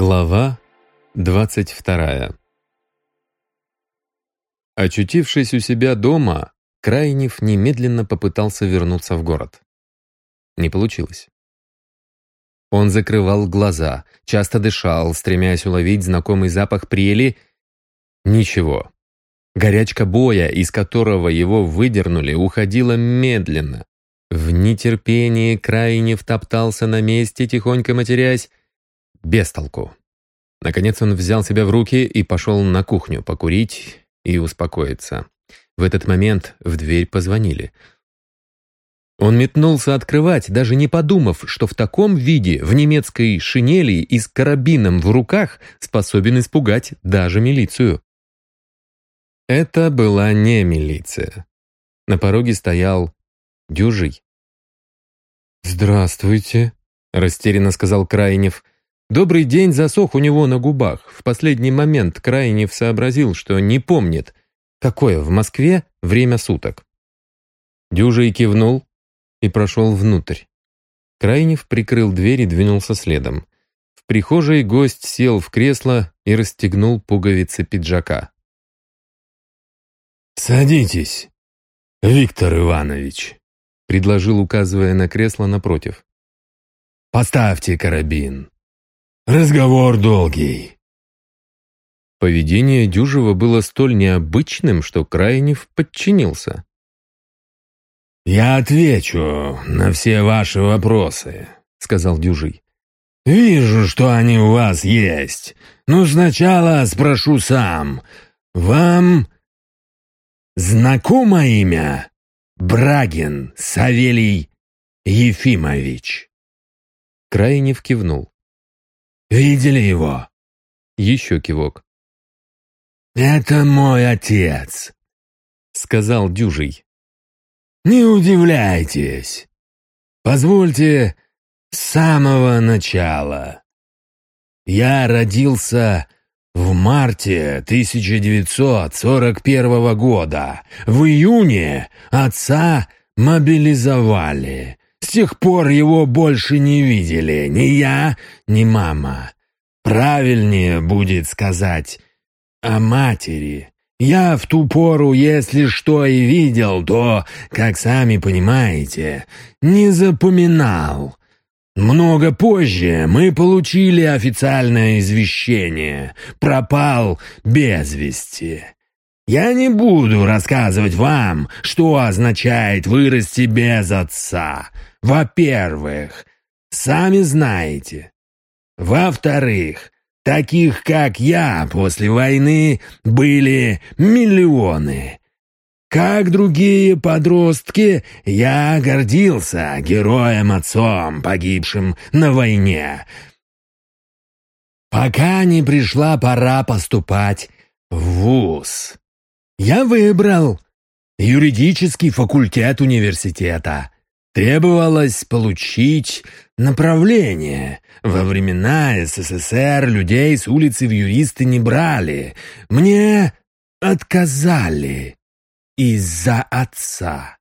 Глава 22 Очутившись у себя дома, Крайнев немедленно попытался вернуться в город. Не получилось. Он закрывал глаза, часто дышал, стремясь уловить знакомый запах прели. Ничего. Горячка боя, из которого его выдернули, уходила медленно. В нетерпении крайне втоптался на месте, тихонько матерясь. Без толку. Наконец он взял себя в руки и пошел на кухню покурить и успокоиться. В этот момент в дверь позвонили. Он метнулся открывать, даже не подумав, что в таком виде, в немецкой шинели и с карабином в руках, способен испугать даже милицию. Это была не милиция. На пороге стоял дюжий. «Здравствуйте», — растерянно сказал Крайнев. Добрый день засох у него на губах. В последний момент Крайнев сообразил, что не помнит, какое в Москве время суток. Дюжий кивнул и прошел внутрь. Крайнев прикрыл дверь и двинулся следом. В прихожей гость сел в кресло и расстегнул пуговицы пиджака. «Садитесь, Виктор Иванович», — предложил, указывая на кресло напротив. «Поставьте карабин. Разговор долгий». Поведение Дюжева было столь необычным, что Крайнев подчинился. «Я отвечу на все ваши вопросы», — сказал Дюжий. «Вижу, что они у вас есть. Но сначала спрошу сам. Вам знакомо имя Брагин Савелий Ефимович?» Крайнев кивнул. Видели его?» Еще кивок. «Это мой отец», — сказал Дюжий. «Не удивляйтесь. Позвольте с самого начала. Я родился в марте 1941 года. В июне отца мобилизовали. С тех пор его больше не видели ни я, ни мама. Правильнее будет сказать о матери. Я в ту пору, если что и видел, то, как сами понимаете, не запоминал. Много позже мы получили официальное извещение. Пропал без вести. Я не буду рассказывать вам, что означает вырасти без отца. Во-первых, сами знаете. Во-вторых, таких как я после войны были миллионы. Как другие подростки, я гордился героем-отцом, погибшим на войне. Пока не пришла пора поступать в ВУЗ. Я выбрал юридический факультет университета. Требовалось получить направление. Во времена СССР людей с улицы в юристы не брали. Мне отказали из-за отца.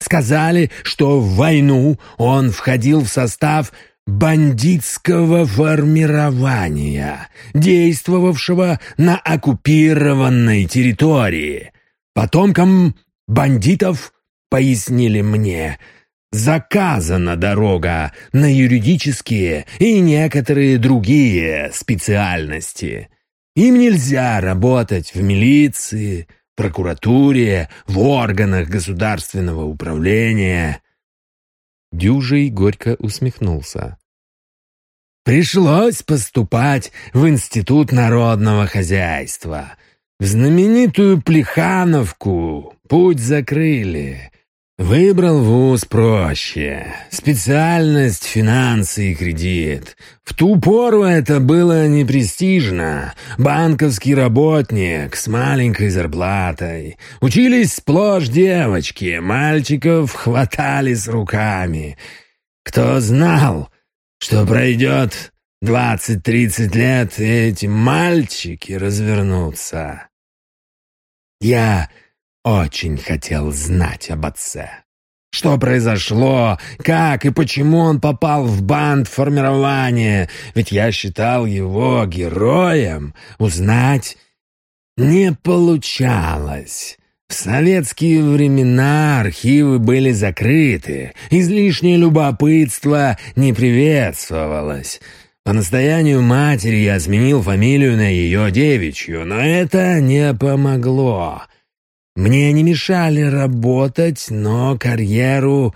Сказали, что в войну он входил в состав бандитского формирования, действовавшего на оккупированной территории. Потомкам бандитов пояснили мне – заказана дорога на юридические и некоторые другие специальности. Им нельзя работать в милиции, прокуратуре, в органах государственного управления. Дюжий горько усмехнулся. Пришлось поступать в Институт народного хозяйства. В знаменитую Плехановку путь закрыли. Выбрал вуз проще. Специальность финансы и кредит. В ту пору это было непрестижно. Банковский работник с маленькой зарплатой. Учились сплошь девочки, мальчиков хватали с руками. Кто знал, что пройдет двадцать-тридцать лет, и эти мальчики развернутся? Я очень хотел знать об отце. Что произошло? Как и почему он попал в банд формирования? Ведь я считал его героем. Узнать не получалось. В советские времена архивы были закрыты, излишнее любопытство не приветствовалось. По настоянию матери я сменил фамилию на ее девичью, но это не помогло. Мне не мешали работать, но карьеру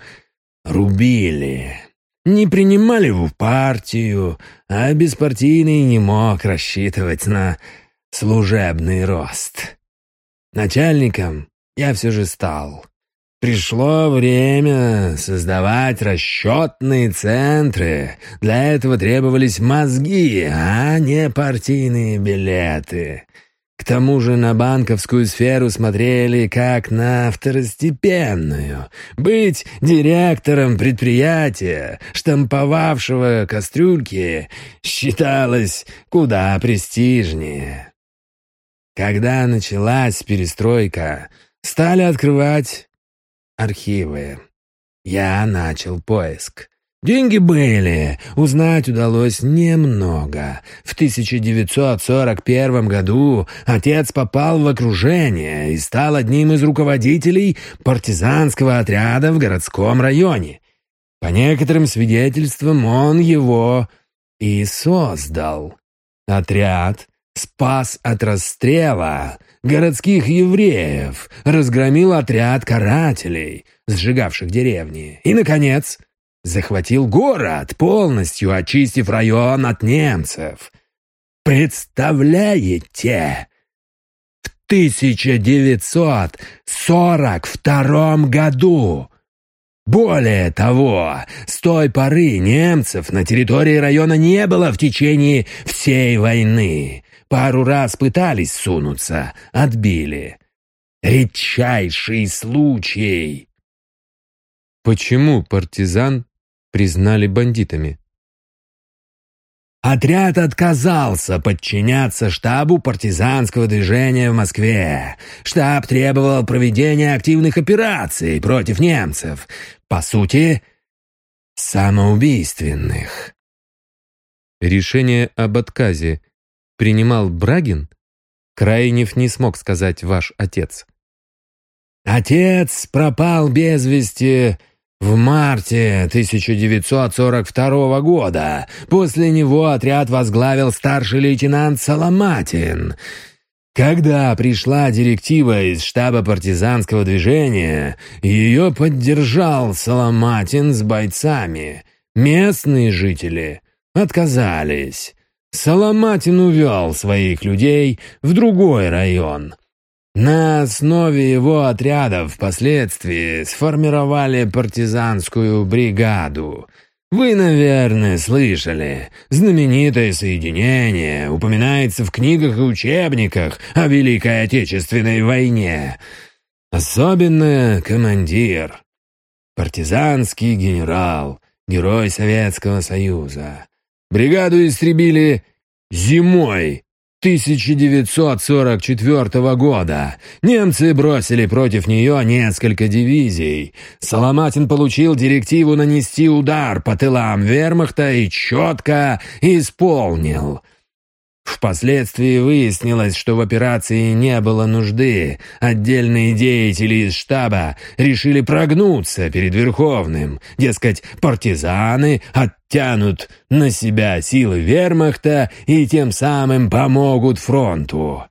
рубили. Не принимали в партию, а беспартийный не мог рассчитывать на служебный рост. Начальником я все же стал. Пришло время создавать расчетные центры. Для этого требовались мозги, а не партийные билеты. К тому же на банковскую сферу смотрели как на второстепенную. Быть директором предприятия, штамповавшего кастрюльки, считалось куда престижнее. Когда началась перестройка, стали открывать архивы. Я начал поиск. Деньги были, узнать удалось немного. В 1941 году отец попал в окружение и стал одним из руководителей партизанского отряда в городском районе. По некоторым свидетельствам он его и создал. Отряд спас от расстрела городских евреев, разгромил отряд карателей, сжигавших деревни. И, наконец, захватил город, полностью очистив район от немцев. Представляете? В 1942 году более того, с той поры немцев на территории района не было в течение всей войны. Пару раз пытались сунуться, отбили. Редчайший случай. Почему партизан признали бандитами? Отряд отказался подчиняться штабу партизанского движения в Москве. Штаб требовал проведения активных операций против немцев. По сути, самоубийственных. Решение об отказе принимал Брагин? Крайнев не смог сказать ваш отец. Отец пропал без вести в марте 1942 года. После него отряд возглавил старший лейтенант Соломатин. Когда пришла директива из штаба партизанского движения, ее поддержал Соломатин с бойцами. Местные жители отказались. Соломатин увел своих людей в другой район. На основе его отрядов впоследствии сформировали партизанскую бригаду. Вы, наверное, слышали. Знаменитое соединение упоминается в книгах и учебниках о Великой Отечественной войне. Особенно командир. Партизанский генерал, герой Советского Союза. Бригаду истребили зимой 1944 года. Немцы бросили против нее несколько дивизий. Соломатин получил директиву нанести удар по тылам вермахта и четко исполнил – Впоследствии выяснилось, что в операции не было нужды. Отдельные деятели из штаба решили прогнуться перед Верховным. Дескать, партизаны оттянут на себя силы вермахта и тем самым помогут фронту.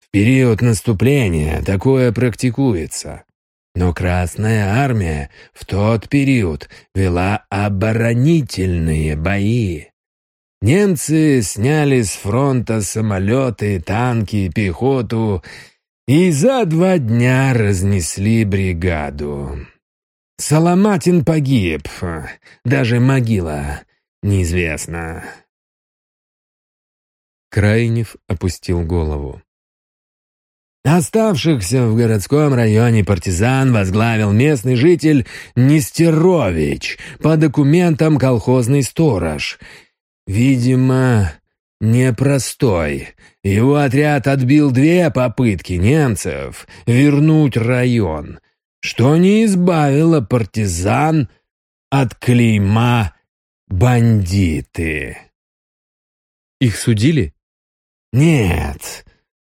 В период наступления такое практикуется. Но Красная Армия в тот период вела оборонительные бои. Немцы сняли с фронта самолеты, танки, пехоту и за два дня разнесли бригаду. Соломатин погиб, даже могила неизвестна. Крайнев опустил голову. Оставшихся в городском районе партизан возглавил местный житель Нестерович, по документам колхозный сторож — Видимо, непростой. Его отряд отбил две попытки немцев вернуть район. что не избавило партизан от клейма «бандиты». Их судили? Нет,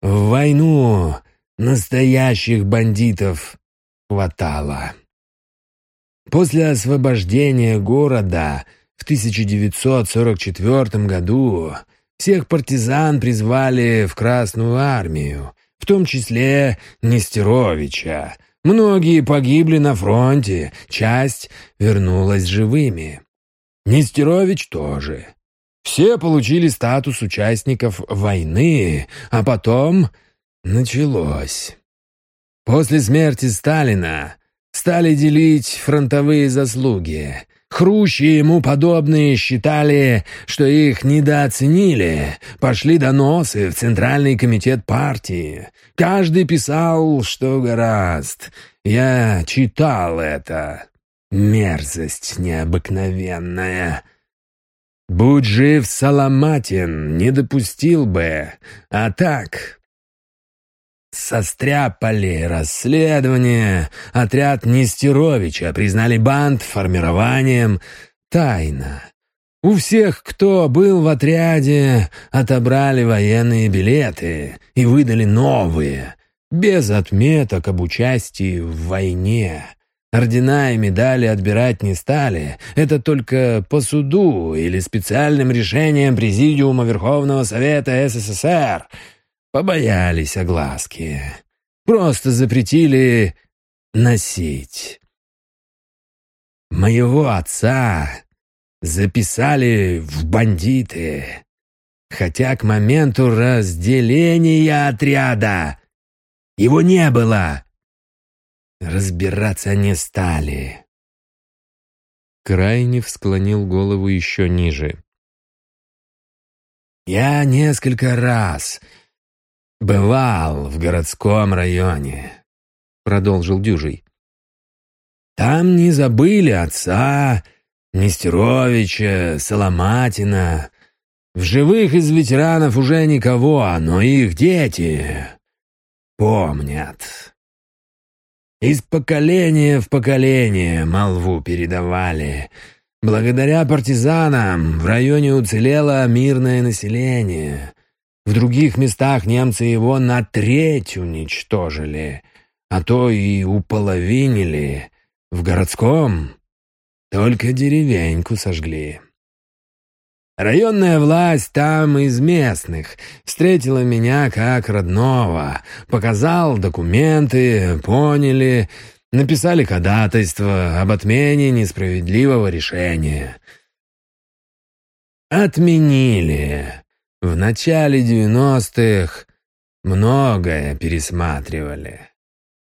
в войну настоящих бандитов хватало. После освобождения города в 1944 году всех партизан призвали в Красную армию, в том числе Нестеровича. Многие погибли на фронте, часть вернулась живыми. Нестерович тоже. Все получили статус участников войны, а потом началось. После смерти Сталина стали делить фронтовые заслуги. Хрущи и ему подобные считали, что их недооценили. Пошли доносы в Центральный комитет партии. Каждый писал, что гораст. Я читал это. Мерзость необыкновенная. Будь жив Соломатин, не допустил бы. А так, Состряпали расследование. Отряд Нестеровича признали банд формированием. Тайна. У всех, кто был в отряде, отобрали военные билеты и выдали новые, без отметок об участии в войне. Ордена и медали отбирать не стали. Это только по суду или специальным решением Президиума Верховного Совета СССР — побоялись огласки. Просто запретили носить. Моего отца записали в бандиты, хотя к моменту разделения отряда его не было. Разбираться не стали. Крайнев склонил голову еще ниже. «Я несколько раз «Бывал в городском районе», — продолжил Дюжий. «Там не забыли отца, Нестеровича, Соломатина. В живых из ветеранов уже никого, но их дети помнят. Из поколения в поколение молву передавали. Благодаря партизанам в районе уцелело мирное население». В других местах немцы его на треть уничтожили, а то и уполовинили. В городском только деревеньку сожгли. Районная власть там из местных встретила меня как родного, показал документы, поняли, написали ходатайство об отмене несправедливого решения. Отменили. В начале девяностых многое пересматривали.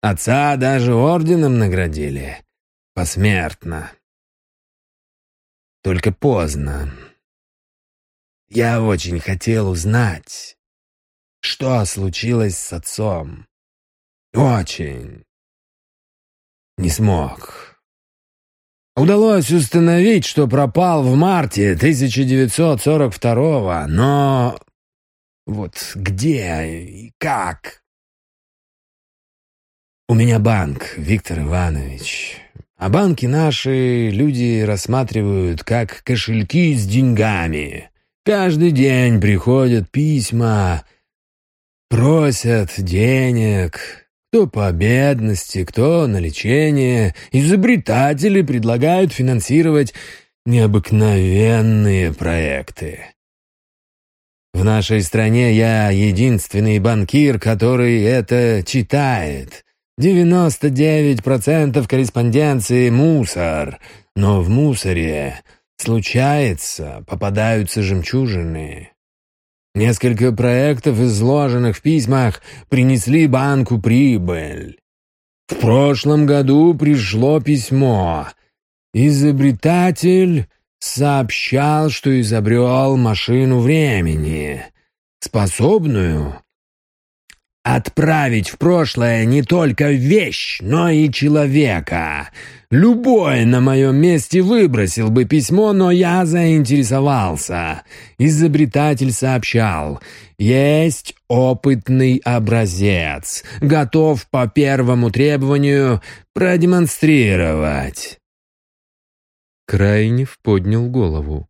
Отца даже орденом наградили. Посмертно. Только поздно. Я очень хотел узнать, что случилось с отцом. Очень. Не смог. Удалось установить, что пропал в марте 1942 но... Вот где и как? У меня банк, Виктор Иванович. А банки наши люди рассматривают как кошельки с деньгами. Каждый день приходят письма, просят денег, кто по бедности, кто на лечение. Изобретатели предлагают финансировать необыкновенные проекты. В нашей стране я единственный банкир, который это читает. 99% корреспонденции — мусор, но в мусоре случается, попадаются жемчужины. Несколько проектов, изложенных в письмах, принесли банку прибыль. В прошлом году пришло письмо. Изобретатель сообщал, что изобрел машину времени, способную отправить в прошлое не только вещь, но и человека. Любой на моем месте выбросил бы письмо, но я заинтересовался. Изобретатель сообщал, есть опытный образец, готов по первому требованию продемонстрировать. Крайнев поднял голову.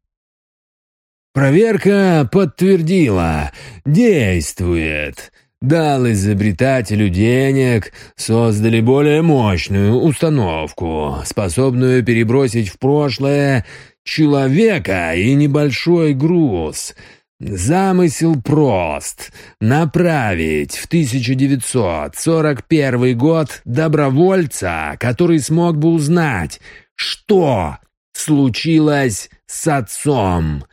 Проверка подтвердила, действует. Дал изобретателю денег, создали более мощную установку, способную перебросить в прошлое человека и небольшой груз. Замысел прост — направить в 1941 год добровольца, который смог бы узнать, что случилось с отцом.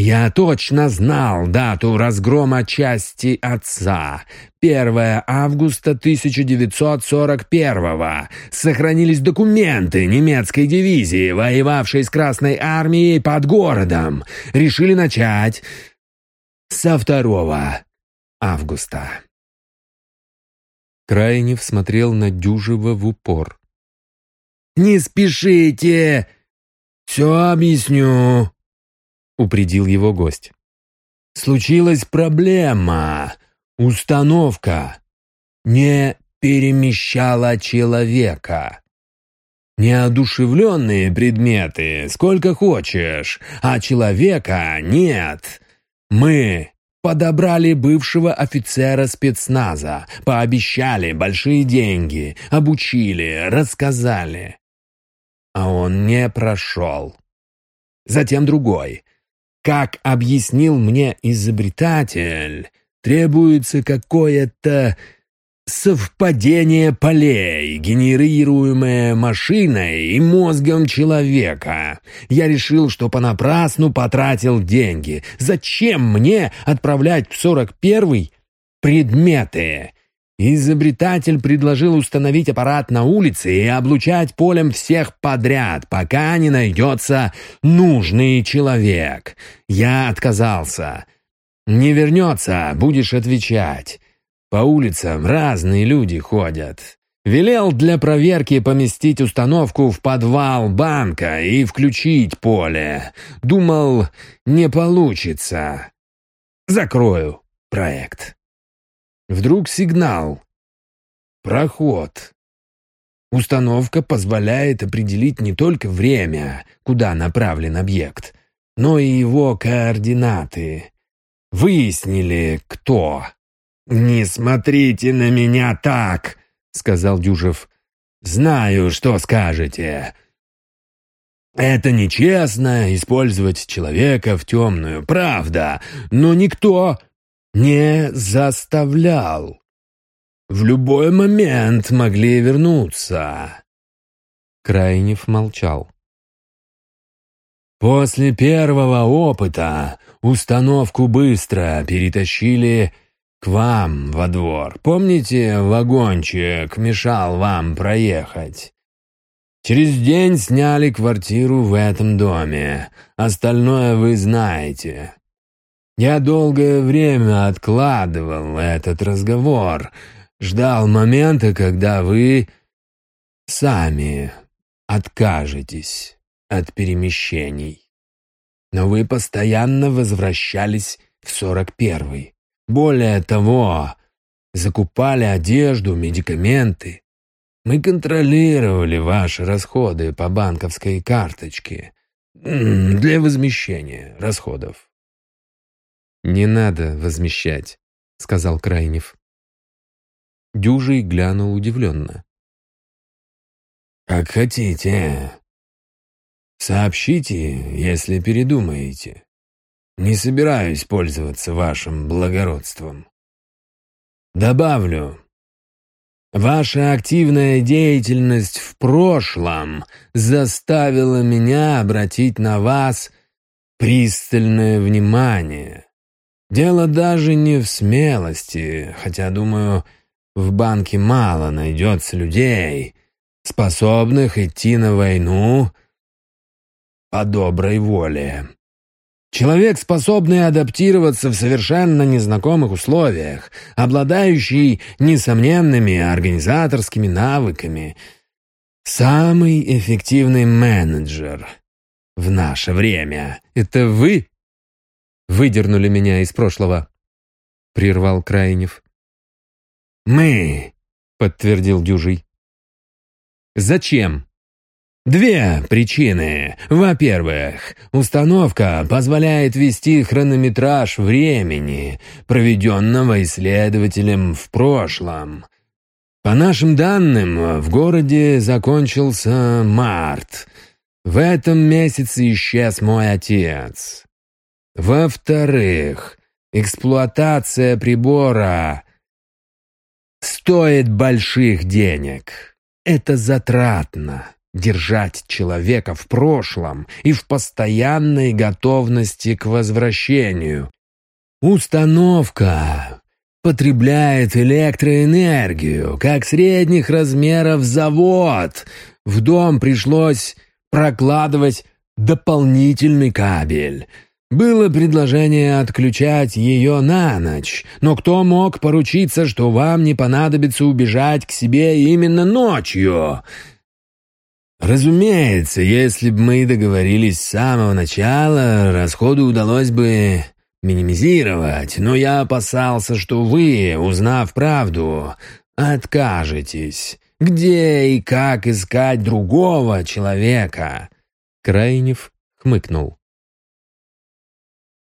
Я точно знал дату разгрома части отца. 1 августа 1941 Сохранились документы немецкой дивизии, воевавшей с Красной Армией под городом. Решили начать со 2 августа. Крайнев смотрел на Дюжева в упор. «Не спешите! Все объясню!» — упредил его гость. «Случилась проблема. Установка не перемещала человека. Неодушевленные предметы сколько хочешь, а человека нет. Мы подобрали бывшего офицера спецназа, пообещали большие деньги, обучили, рассказали. А он не прошел. Затем другой, как объяснил мне изобретатель, требуется какое-то совпадение полей, генерируемое машиной и мозгом человека. Я решил, что понапрасну потратил деньги. Зачем мне отправлять в сорок первый предметы? Изобретатель предложил установить аппарат на улице и облучать полем всех подряд, пока не найдется нужный человек. Я отказался. Не вернется, будешь отвечать. По улицам разные люди ходят. Велел для проверки поместить установку в подвал банка и включить поле. Думал, не получится. Закрою проект. Вдруг сигнал. Проход. Установка позволяет определить не только время, куда направлен объект, но и его координаты. Выяснили, кто. «Не смотрите на меня так!» — сказал Дюжев. «Знаю, что скажете. Это нечестно использовать человека в темную, правда, но никто не заставлял. В любой момент могли вернуться. Крайнев молчал. После первого опыта установку быстро перетащили к вам во двор. Помните, вагончик мешал вам проехать? Через день сняли квартиру в этом доме. Остальное вы знаете. Я долгое время откладывал этот разговор, ждал момента, когда вы сами откажетесь от перемещений. Но вы постоянно возвращались в сорок первый. Более того, закупали одежду, медикаменты. Мы контролировали ваши расходы по банковской карточке для возмещения расходов. «Не надо возмещать», — сказал Крайнев. Дюжий глянул удивленно. «Как хотите. Сообщите, если передумаете. Не собираюсь пользоваться вашим благородством. Добавлю, Ваша активная деятельность в прошлом заставила меня обратить на вас пристальное внимание. Дело даже не в смелости, хотя, думаю, в банке мало найдется людей, способных идти на войну по доброй воле. Человек, способный адаптироваться в совершенно незнакомых условиях, обладающий несомненными организаторскими навыками. Самый эффективный менеджер в наше время. «Это вы выдернули меня из прошлого?» — прервал Крайнев. «Мы», — подтвердил Дюжий. «Зачем?» Две причины. Во-первых, установка позволяет вести хронометраж времени, проведенного исследователем в прошлом. По нашим данным, в городе закончился март. В этом месяце исчез мой отец. Во-вторых, эксплуатация прибора стоит больших денег. Это затратно держать человека в прошлом и в постоянной готовности к возвращению. Установка потребляет электроэнергию, как средних размеров завод. В дом пришлось прокладывать дополнительный кабель. Было предложение отключать ее на ночь, но кто мог поручиться, что вам не понадобится убежать к себе именно ночью? Разумеется, если бы мы договорились с самого начала, расходы удалось бы минимизировать, но я опасался, что вы, узнав правду, откажетесь. Где и как искать другого человека?» Крайнев хмыкнул.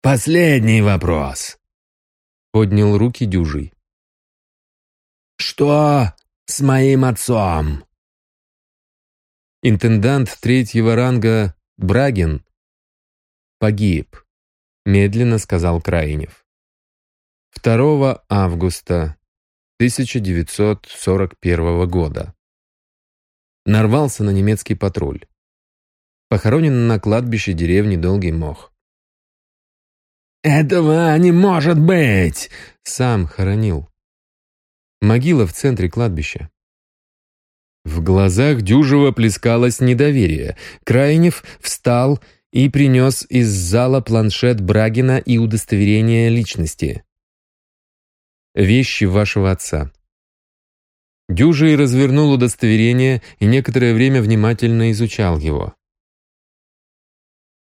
«Последний вопрос», — поднял руки дюжий. «Что с моим отцом?» Интендант третьего ранга Брагин погиб, медленно сказал Крайнев. 2 августа 1941 года. Нарвался на немецкий патруль. Похоронен на кладбище деревни Долгий Мох. «Этого не может быть!» Сам хоронил. Могила в центре кладбища. В глазах Дюжева плескалось недоверие. Крайнев встал и принес из зала планшет Брагина и удостоверение личности. «Вещи вашего отца». Дюжий развернул удостоверение и некоторое время внимательно изучал его.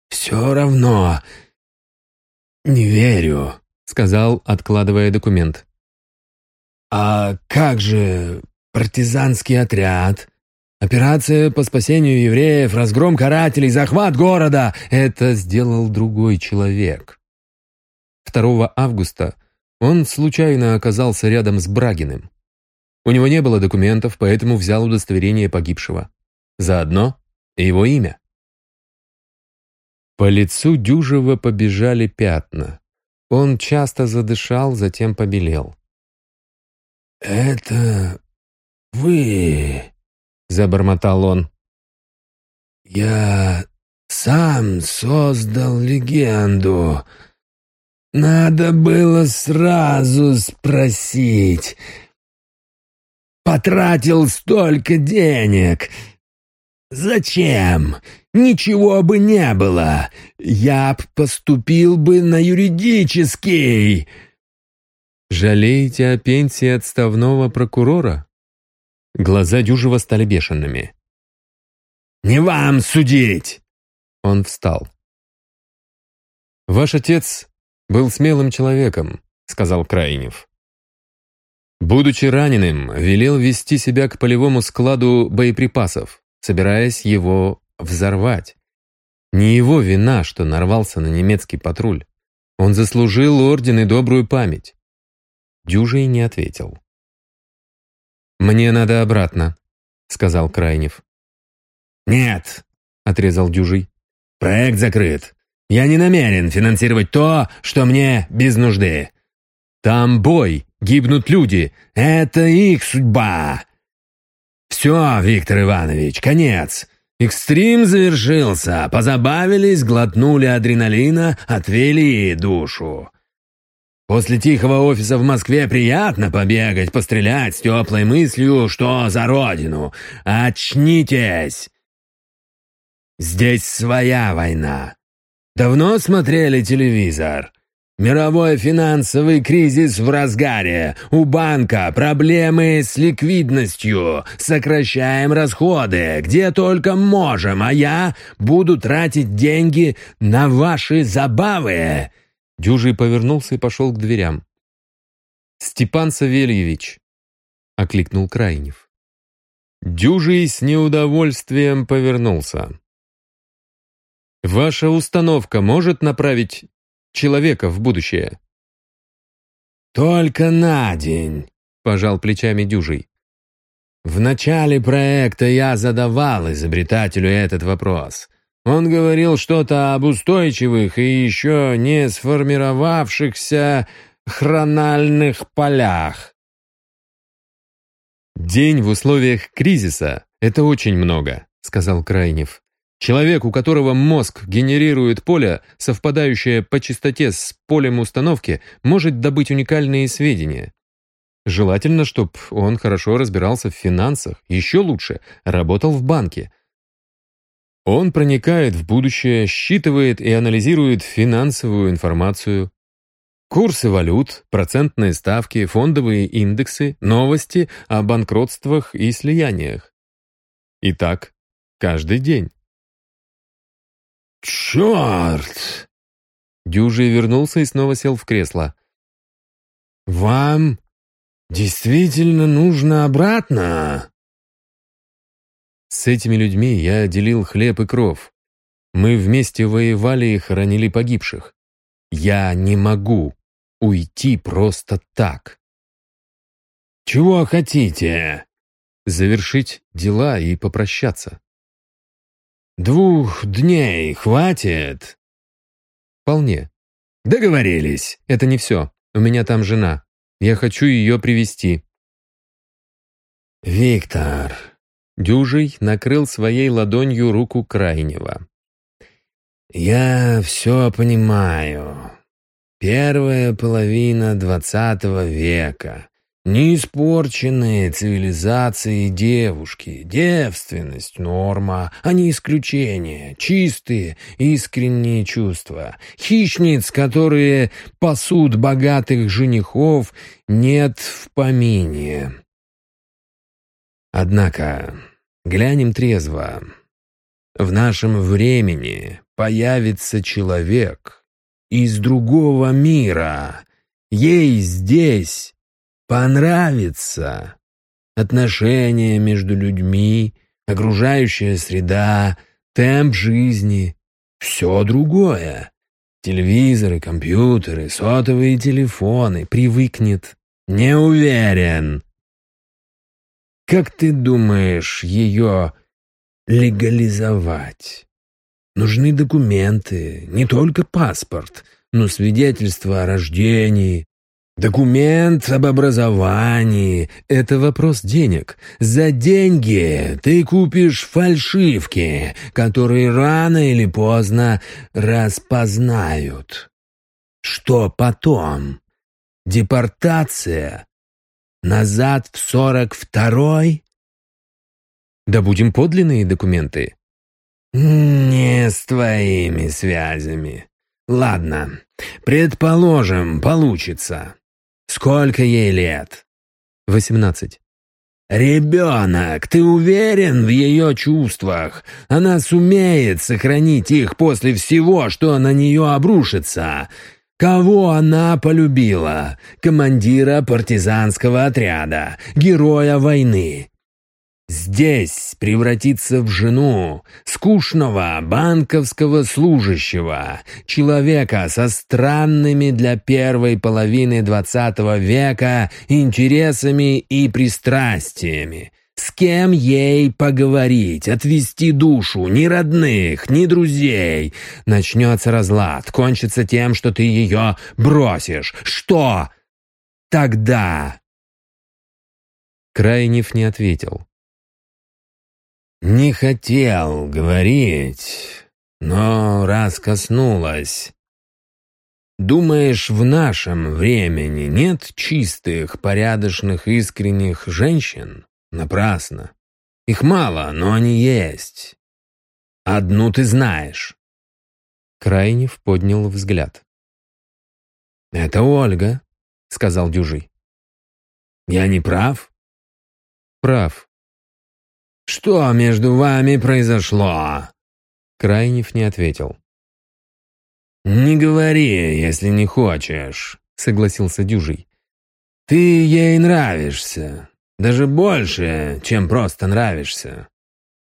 «Все равно не верю», — сказал, откладывая документ. «А как же партизанский отряд, операция по спасению евреев, разгром карателей, захват города — это сделал другой человек. 2 августа он случайно оказался рядом с Брагиным. У него не было документов, поэтому взял удостоверение погибшего. Заодно его имя. По лицу Дюжева побежали пятна. Он часто задышал, затем побелел. «Это «Вы...» — забормотал он. «Я сам создал легенду. Надо было сразу спросить. Потратил столько денег. Зачем? Ничего бы не было. Я б поступил бы на юридический». «Жалеете о пенсии отставного прокурора?» Глаза Дюжева стали бешеными. «Не вам судить!» Он встал. «Ваш отец был смелым человеком», — сказал Крайнев. Будучи раненым, велел вести себя к полевому складу боеприпасов, собираясь его взорвать. Не его вина, что нарвался на немецкий патруль. Он заслужил орден и добрую память. Дюжий не ответил. «Мне надо обратно», — сказал Крайнев. «Нет», — отрезал Дюжий. «Проект закрыт. Я не намерен финансировать то, что мне без нужды. Там бой, гибнут люди. Это их судьба. Все, Виктор Иванович, конец. Экстрим завершился. Позабавились, глотнули адреналина, отвели душу. После тихого офиса в Москве приятно побегать, пострелять с теплой мыслью, что за родину. Очнитесь! Здесь своя война. Давно смотрели телевизор? Мировой финансовый кризис в разгаре. У банка проблемы с ликвидностью. Сокращаем расходы, где только можем, а я буду тратить деньги на ваши забавы». Дюжий повернулся и пошел к дверям. «Степан Савельевич!» — окликнул Крайнев. Дюжий с неудовольствием повернулся. «Ваша установка может направить человека в будущее?» «Только на день», — пожал плечами Дюжий. «В начале проекта я задавал изобретателю этот вопрос. Он говорил что-то об устойчивых и еще не сформировавшихся хрональных полях». «День в условиях кризиса — это очень много», — сказал Крайнев. Человек, у которого мозг генерирует поле, совпадающее по частоте с полем установки, может добыть уникальные сведения. Желательно, чтобы он хорошо разбирался в финансах, еще лучше, работал в банке. Он проникает в будущее, считывает и анализирует финансовую информацию, Курсы валют, процентные ставки, фондовые индексы, новости о банкротствах и слияниях. И так каждый день. «Черт!» Дюжий вернулся и снова сел в кресло. «Вам действительно нужно обратно?» С этими людьми я делил хлеб и кров. Мы вместе воевали и хоронили погибших. Я не могу уйти просто так. «Чего хотите?» «Завершить дела и попрощаться». «Двух дней хватит?» «Вполне». «Договорились». «Это не все. У меня там жена. Я хочу ее привести «Виктор...» Дюжий накрыл своей ладонью руку крайнего. «Я все понимаю. Первая половина двадцатого века. Неиспорченные цивилизации девушки, девственность – норма, а не исключение, чистые, искренние чувства. Хищниц, которые пасут богатых женихов, нет в помине. Однако, глянем трезво. В нашем времени появится человек из другого мира. Ей здесь понравится. Отношения между людьми, окружающая среда, темп жизни — все другое. Телевизоры, компьютеры, сотовые телефоны. Привыкнет. Не уверен. Как ты думаешь ее легализовать? Нужны документы, не только паспорт, но свидетельство о рождении, Документ об образовании — это вопрос денег. За деньги ты купишь фальшивки, которые рано или поздно распознают. Что потом? Депортация? Назад в сорок второй? Да будем подлинные документы. Не с твоими связями. Ладно, предположим, получится. Сколько ей лет? Восемнадцать. «Ребенок, ты уверен в ее чувствах? Она сумеет сохранить их после всего, что на нее обрушится. Кого она полюбила? Командира партизанского отряда, героя войны. Здесь превратиться в жену скучного банковского служащего, человека со странными для первой половины двадцатого века интересами и пристрастиями. С кем ей поговорить, отвести душу, ни родных, ни друзей. Начнется разлад, кончится тем, что ты ее бросишь. Что тогда? Крайнев не ответил. «Не хотел говорить, но раз коснулась. Думаешь, в нашем времени нет чистых, порядочных, искренних женщин? Напрасно. Их мало, но они есть. Одну ты знаешь. Крайнев поднял взгляд. «Это Ольга», — сказал Дюжий. «Я не прав?» «Прав». «Что между вами произошло?» Крайнев не ответил. «Не говори, если не хочешь», — согласился Дюжий. «Ты ей нравишься, даже больше, чем просто нравишься.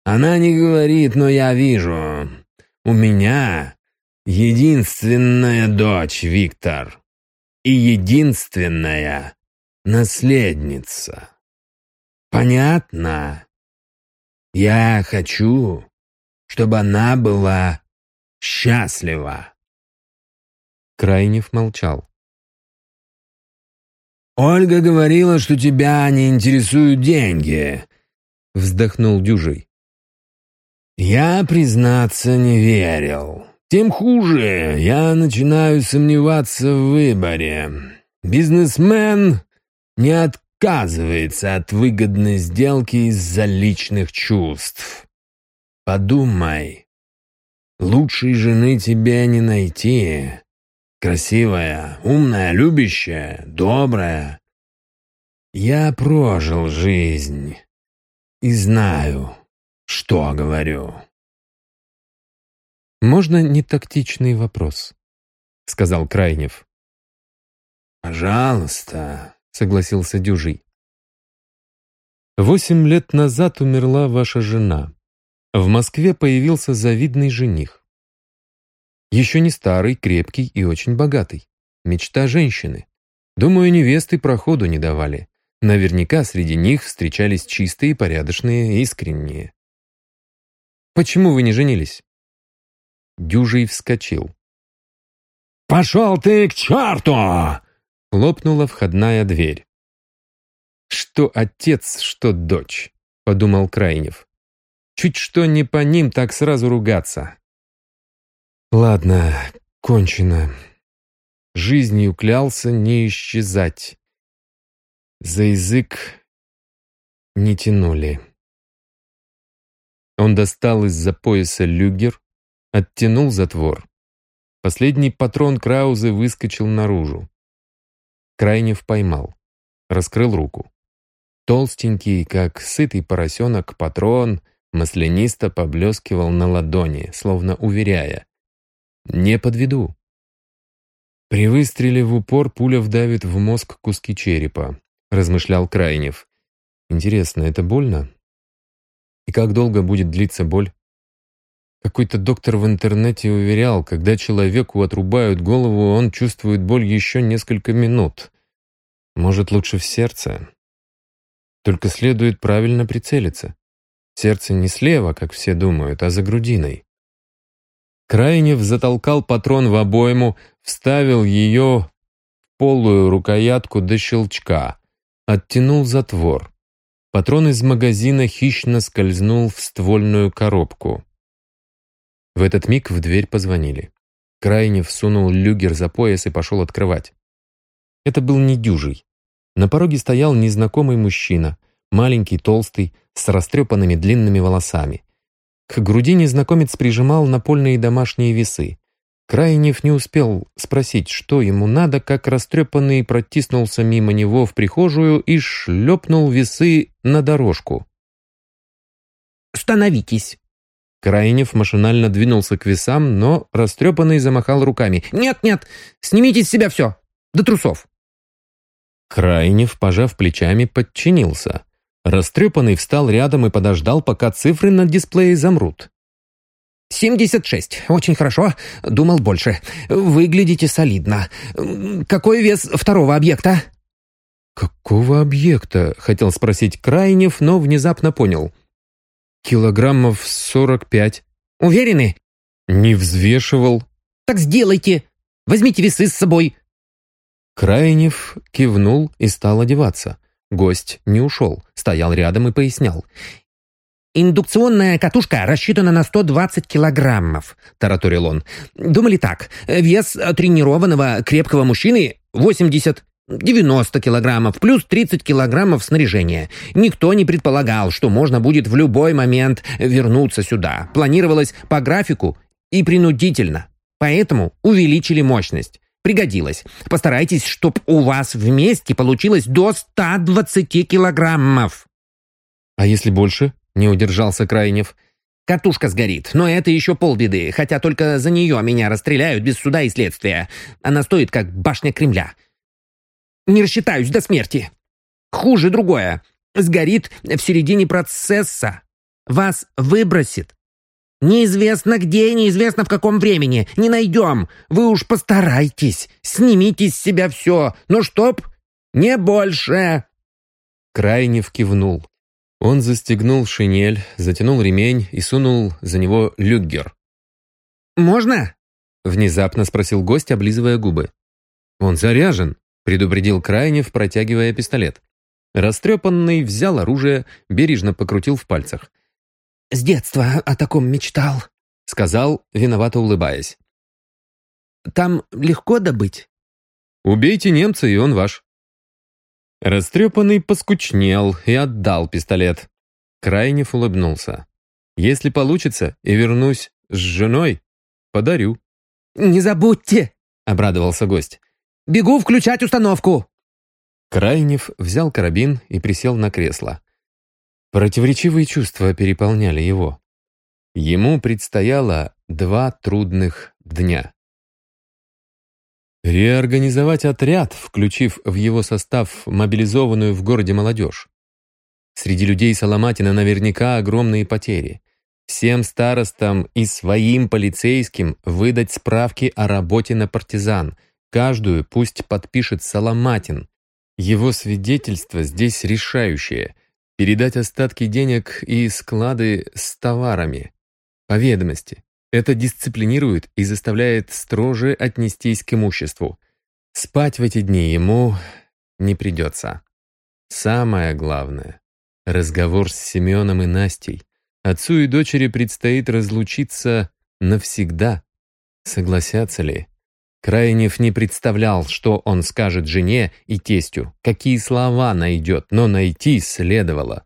Она не говорит, но я вижу. У меня единственная дочь, Виктор, и единственная наследница. Понятно? Я хочу, чтобы она была счастлива. Крайнев молчал. «Ольга говорила, что тебя не интересуют деньги», — вздохнул Дюжий. «Я, признаться, не верил. Тем хуже, я начинаю сомневаться в выборе. Бизнесмен не отказывается от выгодной сделки из-за личных чувств. Подумай, лучшей жены тебе не найти. Красивая, умная, любящая, добрая. Я прожил жизнь и знаю, что говорю. «Можно не тактичный вопрос?» — сказал Крайнев. «Пожалуйста», — согласился Дюжий. «Восемь лет назад умерла ваша жена. В Москве появился завидный жених. Еще не старый, крепкий и очень богатый. Мечта женщины. Думаю, невесты проходу не давали. Наверняка среди них встречались чистые, порядочные, искренние. Почему вы не женились?» Дюжий вскочил. «Пошел ты к черту!» Хлопнула входная дверь. «Что отец, что дочь», — подумал Крайнев. «Чуть что не по ним, так сразу ругаться. Ладно, кончено. Жизнью клялся не исчезать. За язык не тянули. Он достал из-за пояса люгер, оттянул затвор. Последний патрон Краузы выскочил наружу. Крайнев поймал. Раскрыл руку. Толстенький, как сытый поросенок, патрон маслянисто поблескивал на ладони, словно уверяя не подведу. При выстреле в упор пуля вдавит в мозг куски черепа, размышлял Крайнев. Интересно, это больно? И как долго будет длиться боль? Какой-то доктор в интернете уверял, когда человеку отрубают голову, он чувствует боль еще несколько минут. Может, лучше в сердце? Только следует правильно прицелиться. Сердце не слева, как все думают, а за грудиной. Крайнев затолкал патрон в обойму, вставил ее в полую рукоятку до щелчка, оттянул затвор. Патрон из магазина хищно скользнул в ствольную коробку. В этот миг в дверь позвонили. Крайнев сунул люгер за пояс и пошел открывать. Это был не дюжий. На пороге стоял незнакомый мужчина, маленький, толстый, с растрепанными длинными волосами. К груди незнакомец прижимал напольные домашние весы. Крайнев не успел спросить, что ему надо, как растрепанный протиснулся мимо него в прихожую и шлепнул весы на дорожку. «Становитесь!» Крайнев машинально двинулся к весам, но растрепанный замахал руками. «Нет, нет! Снимите с себя все! До трусов!» Крайнев, пожав плечами, подчинился. Растрепанный встал рядом и подождал, пока цифры на дисплее замрут. «Семьдесят шесть. Очень хорошо. Думал больше. Выглядите солидно. Какой вес второго объекта?» «Какого объекта?» — хотел спросить Крайнев, но внезапно понял. «Килограммов сорок пять». «Уверены?» «Не взвешивал». «Так сделайте. Возьмите весы с собой». Крайнев кивнул и стал одеваться. Гость не ушел, стоял рядом и пояснял. «Индукционная катушка рассчитана на 120 килограммов», – тараторил он. «Думали так, вес тренированного крепкого мужчины – 80 90 килограммов плюс 30 килограммов снаряжения. Никто не предполагал, что можно будет в любой момент вернуться сюда. Планировалось по графику и принудительно. Поэтому увеличили мощность. Пригодилось. Постарайтесь, чтоб у вас вместе получилось до 120 килограммов. А если больше? Не удержался Крайнев. Катушка сгорит, но это еще полбеды, хотя только за нее меня расстреляют без суда и следствия. Она стоит как башня Кремля. Не рассчитаюсь до смерти. Хуже другое. Сгорит в середине процесса. Вас выбросит. Неизвестно где, неизвестно в каком времени. Не найдем. Вы уж постарайтесь. Снимите с себя все. Но чтоб не больше. Крайнев кивнул. Он застегнул шинель, затянул ремень и сунул за него люггер. «Можно?» — внезапно спросил гость, облизывая губы. «Он заряжен», — предупредил Крайнев, протягивая пистолет. Растрепанный взял оружие, бережно покрутил в пальцах. «С детства о таком мечтал», — сказал, виновато улыбаясь. «Там легко добыть?» «Убейте немца, и он ваш». Растрепанный поскучнел и отдал пистолет. Крайнев улыбнулся. «Если получится и вернусь с женой, подарю». «Не забудьте!» — обрадовался гость. «Бегу включать установку!» Крайнев взял карабин и присел на кресло. Противоречивые чувства переполняли его. Ему предстояло два трудных дня. Реорганизовать отряд, включив в его состав мобилизованную в городе молодежь. Среди людей Соломатина наверняка огромные потери. Всем старостам и своим полицейским выдать справки о работе на партизан. Каждую пусть подпишет Соломатин. Его свидетельство здесь решающее. Передать остатки денег и склады с товарами. По ведомости. Это дисциплинирует и заставляет строже отнестись к имуществу. Спать в эти дни ему не придется. Самое главное — разговор с Семеном и Настей. Отцу и дочери предстоит разлучиться навсегда. Согласятся ли? Крайнев не представлял, что он скажет жене и тестю, какие слова найдет, но найти следовало.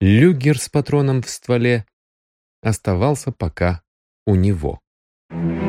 Люгер с патроном в стволе оставался пока у него. Thank you.